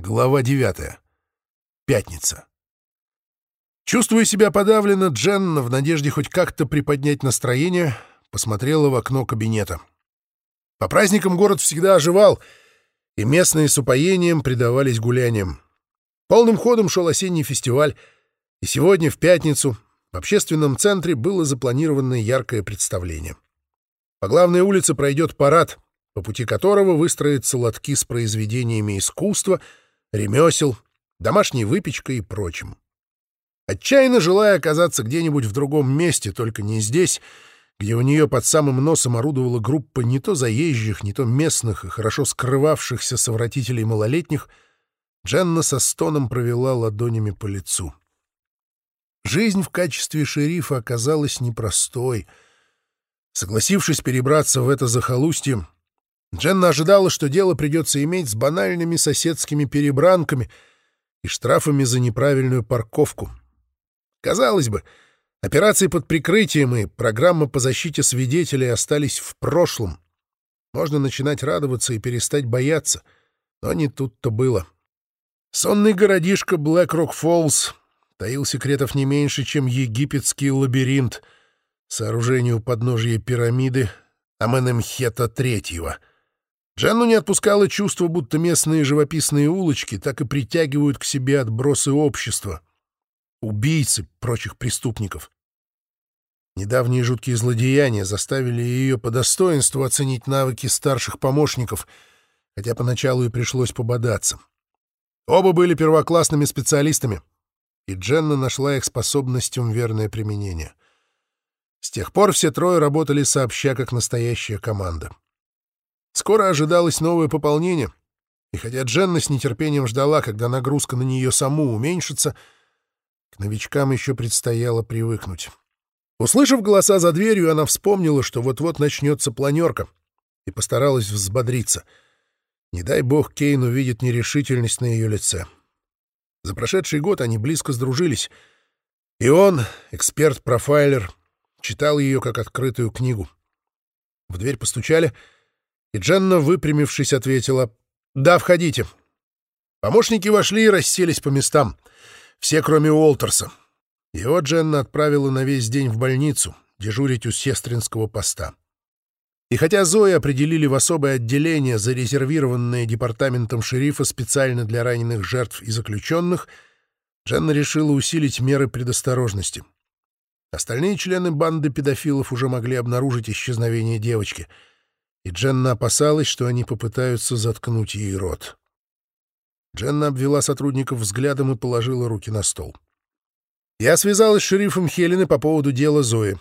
Глава 9. Пятница. Чувствуя себя подавленно, Дженна, в надежде хоть как-то приподнять настроение, посмотрела в окно кабинета. По праздникам город всегда оживал, и местные с упоением предавались гуляниям. Полным ходом шел осенний фестиваль, и сегодня, в пятницу, в общественном центре было запланировано яркое представление. По главной улице пройдет парад, по пути которого выстроятся лотки с произведениями искусства, ремесел, домашней выпечкой и прочим. Отчаянно желая оказаться где-нибудь в другом месте, только не здесь, где у нее под самым носом орудовала группа не то заезжих, не то местных и хорошо скрывавшихся совратителей малолетних, Дженна со стоном провела ладонями по лицу. Жизнь в качестве шерифа оказалась непростой. Согласившись перебраться в это захолустье, Дженна ожидала, что дело придется иметь с банальными соседскими перебранками и штрафами за неправильную парковку. Казалось бы, операции под прикрытием и программа по защите свидетелей остались в прошлом. Можно начинать радоваться и перестать бояться, но не тут-то было. Сонный городишко Блэк-Рок-Фоллс таил секретов не меньше, чем египетский лабиринт, сооружению подножия пирамиды Аменемхета Третьего — Дженну не отпускало чувство, будто местные живописные улочки так и притягивают к себе отбросы общества, убийцы прочих преступников. Недавние жуткие злодеяния заставили ее по достоинству оценить навыки старших помощников, хотя поначалу и пришлось пободаться. Оба были первоклассными специалистами, и Дженна нашла их способностям верное применение. С тех пор все трое работали сообща, как настоящая команда. Скоро ожидалось новое пополнение, и хотя Дженна с нетерпением ждала, когда нагрузка на нее саму уменьшится, к новичкам еще предстояло привыкнуть. Услышав голоса за дверью, она вспомнила, что вот-вот начнется планерка, и постаралась взбодриться. Не дай бог Кейн увидит нерешительность на ее лице. За прошедший год они близко сдружились, и он, эксперт-профайлер, читал ее как открытую книгу. В дверь постучали — и Дженна, выпрямившись, ответила «Да, входите». Помощники вошли и расселись по местам. Все, кроме Уолтерса. Его Дженна отправила на весь день в больницу, дежурить у сестринского поста. И хотя Зои определили в особое отделение, зарезервированное департаментом шерифа специально для раненых жертв и заключенных, Дженна решила усилить меры предосторожности. Остальные члены банды педофилов уже могли обнаружить исчезновение девочки — и Дженна опасалась, что они попытаются заткнуть ей рот. Дженна обвела сотрудников взглядом и положила руки на стол. Я связалась с шерифом Хелены по поводу дела Зои.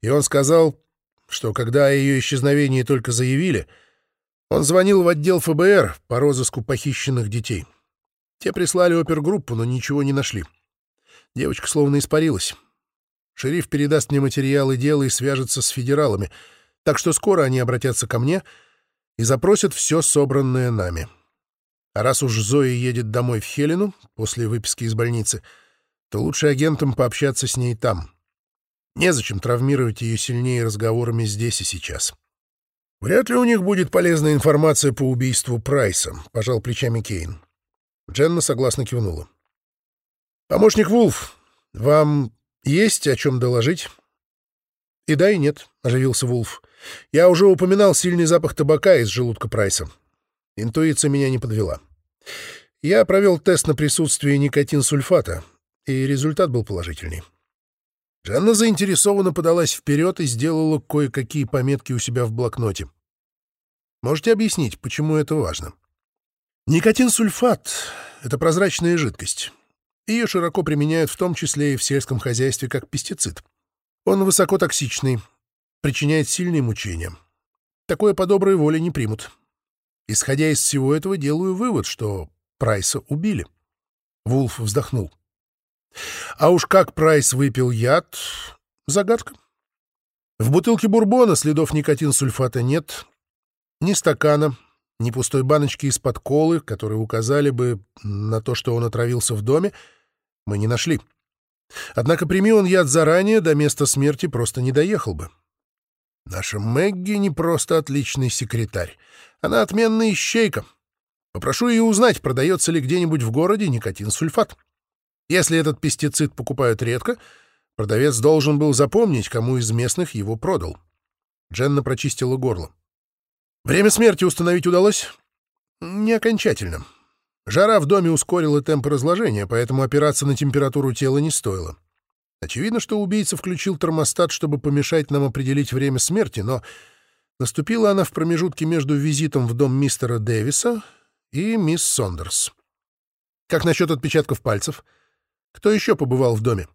И он сказал, что когда о ее исчезновении только заявили, он звонил в отдел ФБР по розыску похищенных детей. Те прислали опергруппу, но ничего не нашли. Девочка словно испарилась. Шериф передаст мне материалы дела и свяжется с федералами — так что скоро они обратятся ко мне и запросят все собранное нами. А раз уж Зоя едет домой в Хелену после выписки из больницы, то лучше агентам пообщаться с ней там. Незачем травмировать ее сильнее разговорами здесь и сейчас. «Вряд ли у них будет полезная информация по убийству Прайса», — пожал плечами Кейн. Дженна согласно кивнула. «Помощник Вулф, вам есть о чем доложить?» «И да, и нет», — оживился Вулф. «Я уже упоминал сильный запах табака из желудка Прайса. Интуиция меня не подвела. Я провел тест на присутствие никотин-сульфата, и результат был положительный». Жанна заинтересованно подалась вперед и сделала кое-какие пометки у себя в блокноте. «Можете объяснить, почему это важно?» Никотин-сульфат — это прозрачная жидкость. Ее широко применяют в том числе и в сельском хозяйстве как пестицид. Он высокотоксичный, причиняет сильные мучения. Такое по доброй воле не примут. Исходя из всего этого, делаю вывод, что Прайса убили. Вулф вздохнул. А уж как Прайс выпил яд — загадка. В бутылке бурбона следов никотин-сульфата нет, ни стакана, ни пустой баночки из-под колы, которые указали бы на то, что он отравился в доме, мы не нашли. Однако прими он яд заранее, до места смерти просто не доехал бы. Наша Мэгги не просто отличный секретарь. Она отменная ищейка. Попрошу ее узнать, продается ли где-нибудь в городе никотин-сульфат. Если этот пестицид покупают редко, продавец должен был запомнить, кому из местных его продал. Дженна прочистила горло. Время смерти установить удалось? Не окончательно. Жара в доме ускорила темпы разложения, поэтому опираться на температуру тела не стоило. Очевидно, что убийца включил термостат, чтобы помешать нам определить время смерти, но наступила она в промежутке между визитом в дом мистера Дэвиса и мисс Сондерс. Как насчет отпечатков пальцев? Кто еще побывал в доме?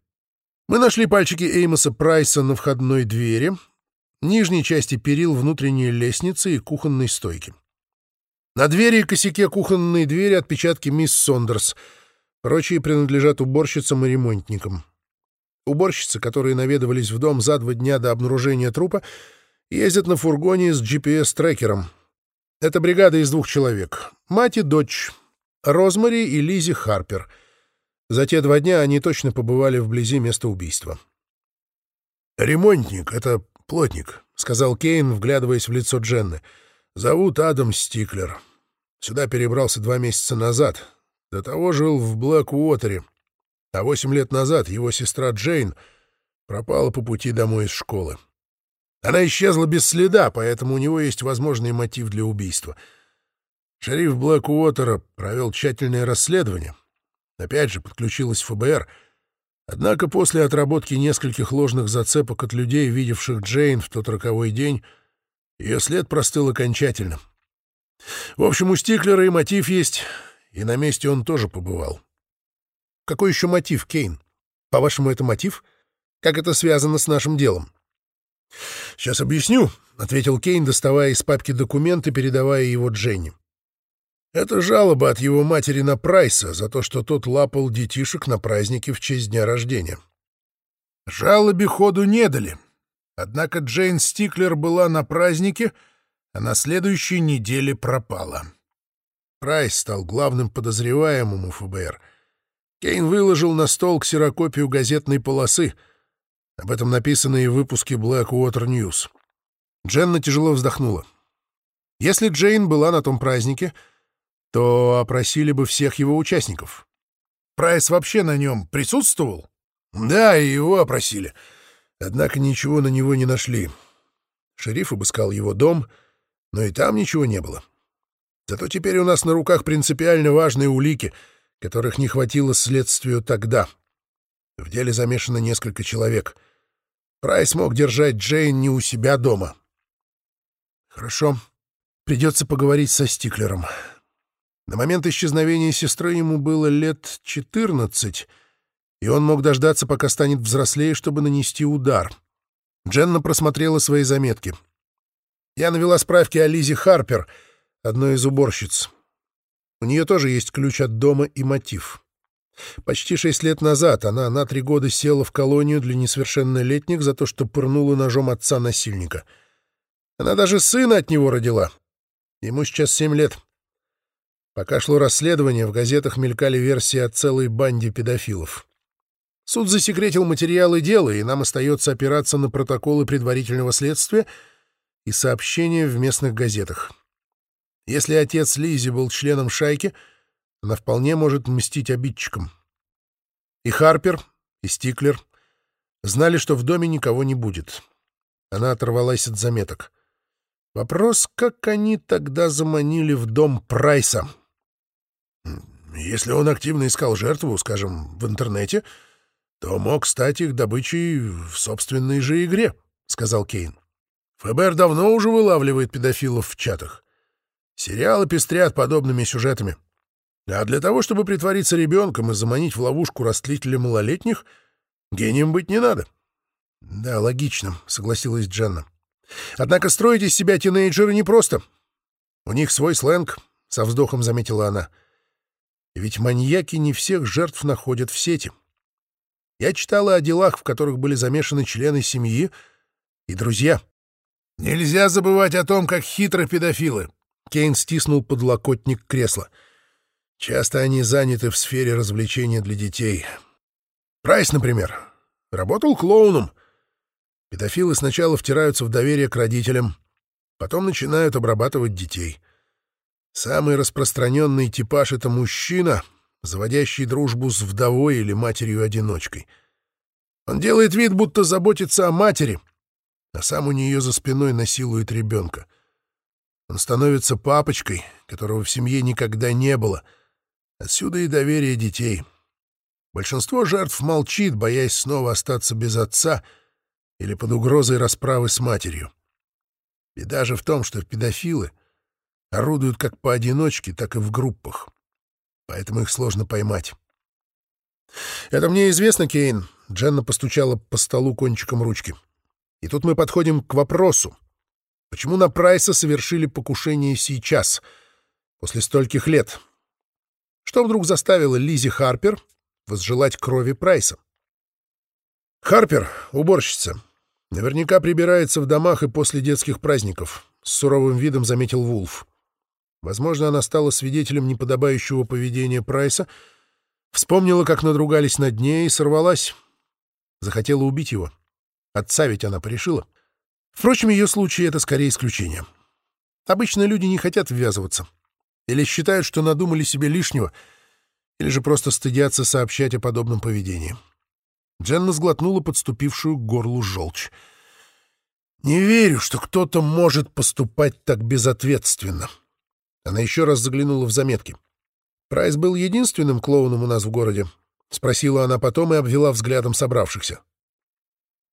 Мы нашли пальчики Эймоса Прайса на входной двери, нижней части перил внутренней лестницы и кухонной стойки. На двери и косяке кухонной двери отпечатки мисс Сондерс. Прочие принадлежат уборщицам и ремонтникам. Уборщицы, которые наведывались в дом за два дня до обнаружения трупа, ездят на фургоне с GPS-трекером. Это бригада из двух человек. Мать и дочь. Розмари и Лизи Харпер. За те два дня они точно побывали вблизи места убийства. «Ремонтник — это плотник», — сказал Кейн, вглядываясь в лицо Дженны. «Зовут Адам Стиклер. Сюда перебрался два месяца назад. До того жил в Блэк-Уотере. А восемь лет назад его сестра Джейн пропала по пути домой из школы. Она исчезла без следа, поэтому у него есть возможный мотив для убийства. Шериф Блэк-Уотера провел тщательное расследование. Опять же, подключилась ФБР. Однако после отработки нескольких ложных зацепок от людей, видевших Джейн в тот роковой день, ее след простыл окончательно. В общем, у Стиклера и мотив есть, и на месте он тоже побывал. Какой еще мотив, Кейн? По-вашему, это мотив? Как это связано с нашим делом? Сейчас объясню, — ответил Кейн, доставая из папки документы, передавая его Дженни. Это жалоба от его матери на Прайса за то, что тот лапал детишек на празднике в честь дня рождения. Жалобе ходу не дали. Однако Джейн Стиклер была на празднике — а на следующей неделе пропала. Прайс стал главным подозреваемым у ФБР. Кейн выложил на стол ксерокопию газетной полосы. Об этом написано и в выпуске Blackwater News. Дженна тяжело вздохнула. Если Джейн была на том празднике, то опросили бы всех его участников. Прайс вообще на нем присутствовал? Да, и его опросили. Однако ничего на него не нашли. Шериф обыскал его дом — но и там ничего не было. Зато теперь у нас на руках принципиально важные улики, которых не хватило следствию тогда. В деле замешано несколько человек. Прайс мог держать Джейн не у себя дома. Хорошо. Придется поговорить со Стиклером. На момент исчезновения сестры ему было лет 14, и он мог дождаться, пока станет взрослее, чтобы нанести удар. Дженна просмотрела свои заметки — я навела справки о Лизе Харпер, одной из уборщиц. У нее тоже есть ключ от дома и мотив. Почти шесть лет назад она на три года села в колонию для несовершеннолетних за то, что пырнула ножом отца-насильника. Она даже сына от него родила. Ему сейчас семь лет. Пока шло расследование, в газетах мелькали версии о целой банде педофилов. Суд засекретил материалы дела, и нам остается опираться на протоколы предварительного следствия — и сообщения в местных газетах. Если отец Лизи был членом шайки, она вполне может мстить обидчикам. И Харпер, и Стиклер знали, что в доме никого не будет. Она оторвалась от заметок. Вопрос, как они тогда заманили в дом Прайса? Если он активно искал жертву, скажем, в интернете, то мог стать их добычей в собственной же игре, — сказал Кейн. ФБР давно уже вылавливает педофилов в чатах. Сериалы пестрят подобными сюжетами. А для того, чтобы притвориться ребенком и заманить в ловушку растлителя малолетних, гением быть не надо. — Да, логично, — согласилась Дженна. — Однако строить из себя тинейджеры непросто. У них свой сленг, — со вздохом заметила она. Ведь маньяки не всех жертв находят в сети. Я читала о делах, в которых были замешаны члены семьи и друзья. Нельзя забывать о том, как хитро педофилы. Кейн стиснул подлокотник кресла. Часто они заняты в сфере развлечения для детей. Прайс, например, работал клоуном. Педофилы сначала втираются в доверие к родителям, потом начинают обрабатывать детей. Самый распространенный типаж — это мужчина, заводящий дружбу с вдовой или матерью-одиночкой. Он делает вид, будто заботится о матери, а сам у нее за спиной насилует ребенка. Он становится папочкой, которого в семье никогда не было. Отсюда и доверие детей. Большинство жертв молчит, боясь снова остаться без отца или под угрозой расправы с матерью. Беда же в том, что педофилы орудуют как поодиночке, так и в группах. Поэтому их сложно поймать. «Это мне известно, Кейн», — Дженна постучала по столу кончиком ручки. «И тут мы подходим к вопросу. Почему на Прайса совершили покушение сейчас, после стольких лет? Что вдруг заставило Лизи Харпер возжелать крови Прайса? Харпер — уборщица. Наверняка прибирается в домах и после детских праздников, — с суровым видом заметил Вулф. Возможно, она стала свидетелем неподобающего поведения Прайса, вспомнила, как надругались над ней и сорвалась. Захотела убить его. Отца ведь она порешила. Впрочем, ее случай — это скорее исключение. Обычно люди не хотят ввязываться. Или считают, что надумали себе лишнего, или же просто стыдятся сообщать о подобном поведении. Дженна сглотнула подступившую к горлу желчь. «Не верю, что кто-то может поступать так безответственно». Она еще раз заглянула в заметки. «Прайс был единственным клоуном у нас в городе?» — спросила она потом и обвела взглядом собравшихся.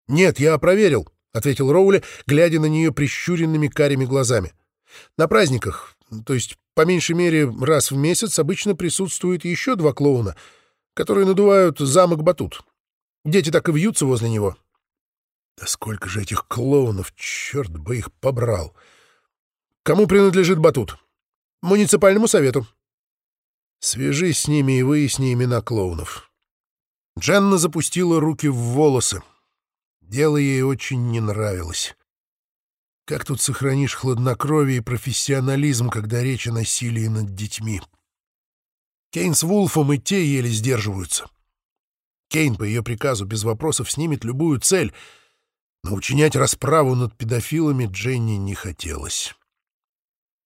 «Нет, я проверил. — ответил Роули, глядя на нее прищуренными карими глазами. «На праздниках, то есть по меньшей мере раз в месяц, обычно присутствует еще два клоуна, которые надувают замок Батут. Дети так и вьются возле него». «Да сколько же этих клоунов, черт бы их побрал!» «Кому принадлежит Батут?» «Муниципальному совету». «Свяжись с ними и выясни имена клоунов». Дженна запустила руки в волосы. Дело ей очень не нравилось. Как тут сохранишь хладнокровие и профессионализм, когда речь о насилии над детьми? Кейн с Вулфом и те еле сдерживаются. Кейн по ее приказу без вопросов снимет любую цель, но учинять расправу над педофилами Дженни не хотелось.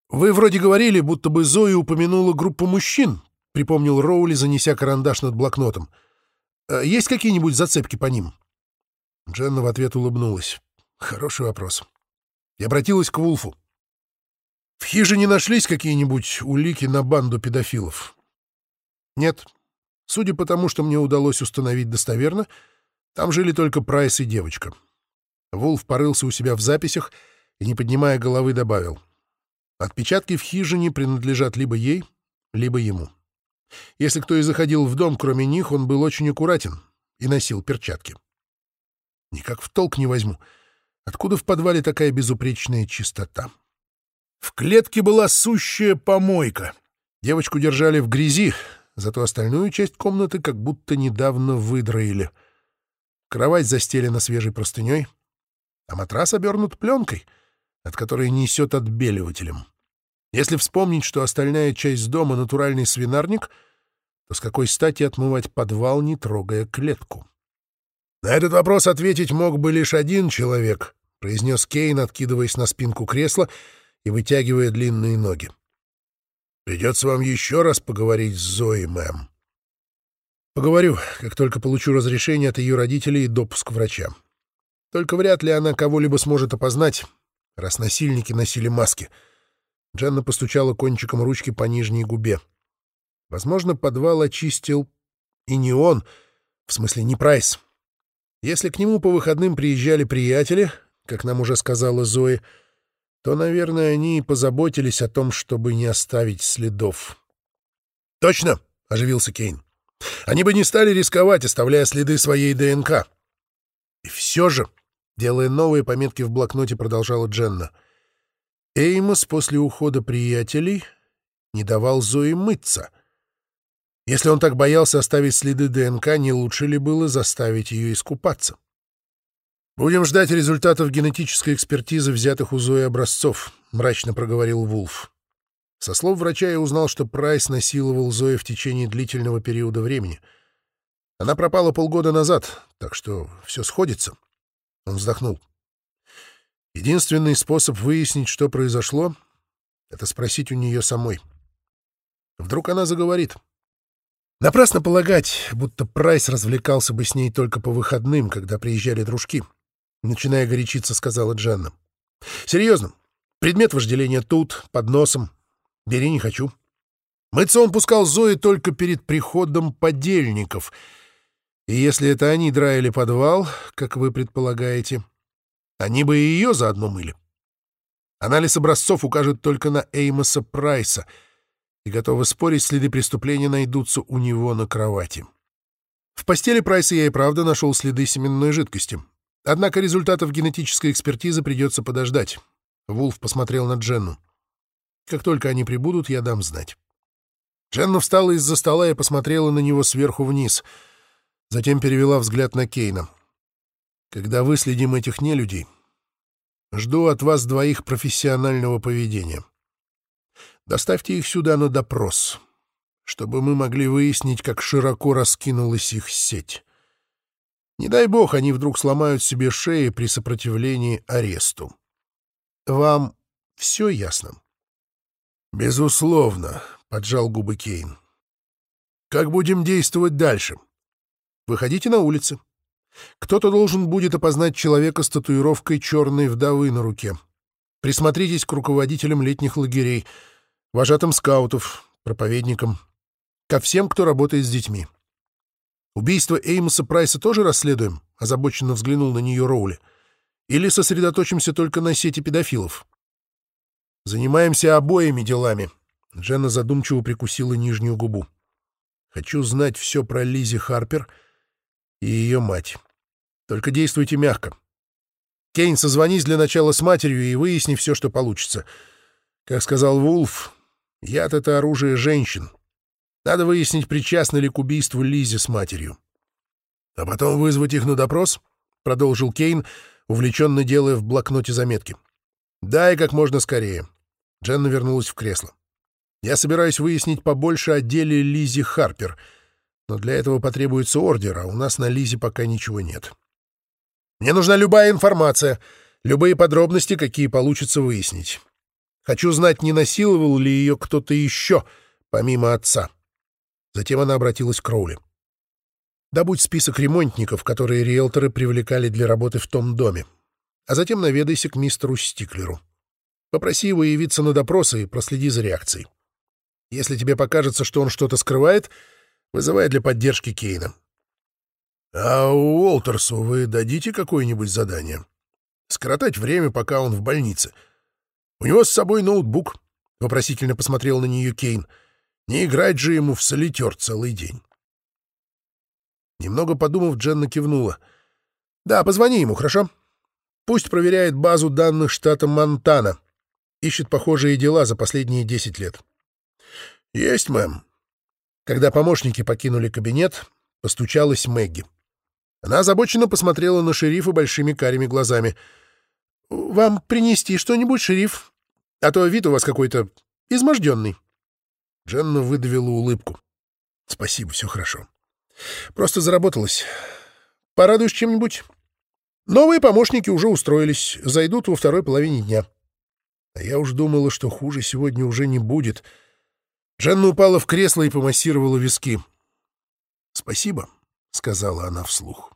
«Вы вроде говорили, будто бы Зои упомянула группу мужчин», — припомнил Роули, занеся карандаш над блокнотом. «Э, «Есть какие-нибудь зацепки по ним?» Дженна в ответ улыбнулась. Хороший вопрос. И обратилась к Вулфу. В хижине нашлись какие-нибудь улики на банду педофилов? Нет. Судя по тому, что мне удалось установить достоверно, там жили только Прайс и девочка. Вулф порылся у себя в записях и, не поднимая головы, добавил. Отпечатки в хижине принадлежат либо ей, либо ему. Если кто и заходил в дом, кроме них, он был очень аккуратен и носил перчатки. Никак в толк не возьму. Откуда в подвале такая безупречная чистота? В клетке была сущая помойка. Девочку держали в грязи, зато остальную часть комнаты как будто недавно выдроили. Кровать застелена свежей простыней, а матрас обернут пленкой, от которой несет отбеливателем. Если вспомнить, что остальная часть дома — натуральный свинарник, то с какой стати отмывать подвал, не трогая клетку? «На этот вопрос ответить мог бы лишь один человек», — произнес Кейн, откидываясь на спинку кресла и вытягивая длинные ноги. «Придется вам еще раз поговорить с Зоей, мэм». «Поговорю, как только получу разрешение от ее родителей и допуск врача. Только вряд ли она кого-либо сможет опознать, раз насильники носили маски». Дженна постучала кончиком ручки по нижней губе. Возможно, подвал очистил и не он, в смысле не Прайс. Если к нему по выходным приезжали приятели, как нам уже сказала Зои, то, наверное, они и позаботились о том, чтобы не оставить следов. «Точно!» — оживился Кейн. «Они бы не стали рисковать, оставляя следы своей ДНК». «И все же», — делая новые пометки в блокноте, продолжала Дженна, Эймос после ухода приятелей не давал Зои мыться — если он так боялся оставить следы ДНК, не лучше ли было заставить ее искупаться? «Будем ждать результатов генетической экспертизы взятых у Зои образцов», — мрачно проговорил Вулф. Со слов врача я узнал, что Прайс насиловал Зои в течение длительного периода времени. Она пропала полгода назад, так что все сходится. Он вздохнул. Единственный способ выяснить, что произошло это спросить у нее самой. Вдруг она заговорит. Напрасно полагать, будто Прайс развлекался бы с ней только по выходным, когда приезжали дружки. Начиная горячиться, сказала Джанна. Серьезно, предмет вожделения тут, под носом. Бери не хочу. Мыться он пускал Зои только перед приходом подельников. И если это они драили подвал, как вы предполагаете, они бы и ее заодно мыли. Анализ образцов укажет только на Эймоса Прайса — и готовы спорить, следы преступления найдутся у него на кровати. В постели Прайса я и правда нашел следы семенной жидкости. Однако результатов генетической экспертизы придется подождать. Вулф посмотрел на Дженну. Как только они прибудут, я дам знать. Дженна встала из-за стола и посмотрела на него сверху вниз. Затем перевела взгляд на Кейна. «Когда выследим этих нелюдей, жду от вас двоих профессионального поведения. Доставьте их сюда на допрос, чтобы мы могли выяснить, как широко раскинулась их сеть. Не дай бог, они вдруг сломают себе шеи при сопротивлении аресту. Вам все ясно? — Безусловно, — поджал губы Кейн. — Как будем действовать дальше? Выходите на улицы. Кто-то должен будет опознать человека с татуировкой черной вдовы на руке. Присмотритесь к руководителям летних лагерей — вожатым скаутов, проповедникам, ко всем, кто работает с детьми. Убийство Эймоса Прайса тоже расследуем? Озабоченно взглянул на нее Роули. Или сосредоточимся только на сети педофилов? Занимаемся обоими делами. Дженна задумчиво прикусила нижнюю губу. Хочу знать все про Лизи Харпер и ее мать. Только действуйте мягко. Кейн, созвонись для начала с матерью и выясни все, что получится. Как сказал Вулф, Яд — это оружие женщин. Надо выяснить, причастны ли к убийству Лизи с матерью. А потом вызвать их на допрос, — продолжил Кейн, увлеченно делая в блокноте заметки. Да, и как можно скорее. Дженна вернулась в кресло. Я собираюсь выяснить побольше о деле Лизи Харпер, но для этого потребуется ордер, а у нас на Лизе пока ничего нет. Мне нужна любая информация, любые подробности, какие получится выяснить. Хочу знать, не насиловал ли ее кто-то еще, помимо отца. Затем она обратилась к Кроули. Добудь список ремонтников, которые риэлторы привлекали для работы в том доме. А затем наведайся к мистеру Стиклеру. Попроси его явиться на допросы и проследи за реакцией. Если тебе покажется, что он что-то скрывает, вызывай для поддержки Кейна. — А Уолтерсу вы дадите какое-нибудь задание? Скоротать время, пока он в больнице — у него с собой ноутбук. Вопросительно посмотрел на нее Кейн. Не играть же ему в солитер целый день. Немного подумав, Дженна кивнула. «Да, позвони ему, хорошо? Пусть проверяет базу данных штата Монтана. Ищет похожие дела за последние десять лет». «Есть, мэм». Когда помощники покинули кабинет, постучалась Мэгги. Она озабоченно посмотрела на шерифа большими карими глазами — «Вам принести что-нибудь, шериф? А то вид у вас какой-то изможденный». Дженна выдавила улыбку. «Спасибо, все хорошо. Просто заработалась. Порадуешь чем-нибудь?» Новые помощники уже устроились, зайдут во второй половине дня. А я уж думала, что хуже сегодня уже не будет. Дженна упала в кресло и помассировала виски. «Спасибо», — сказала она вслух.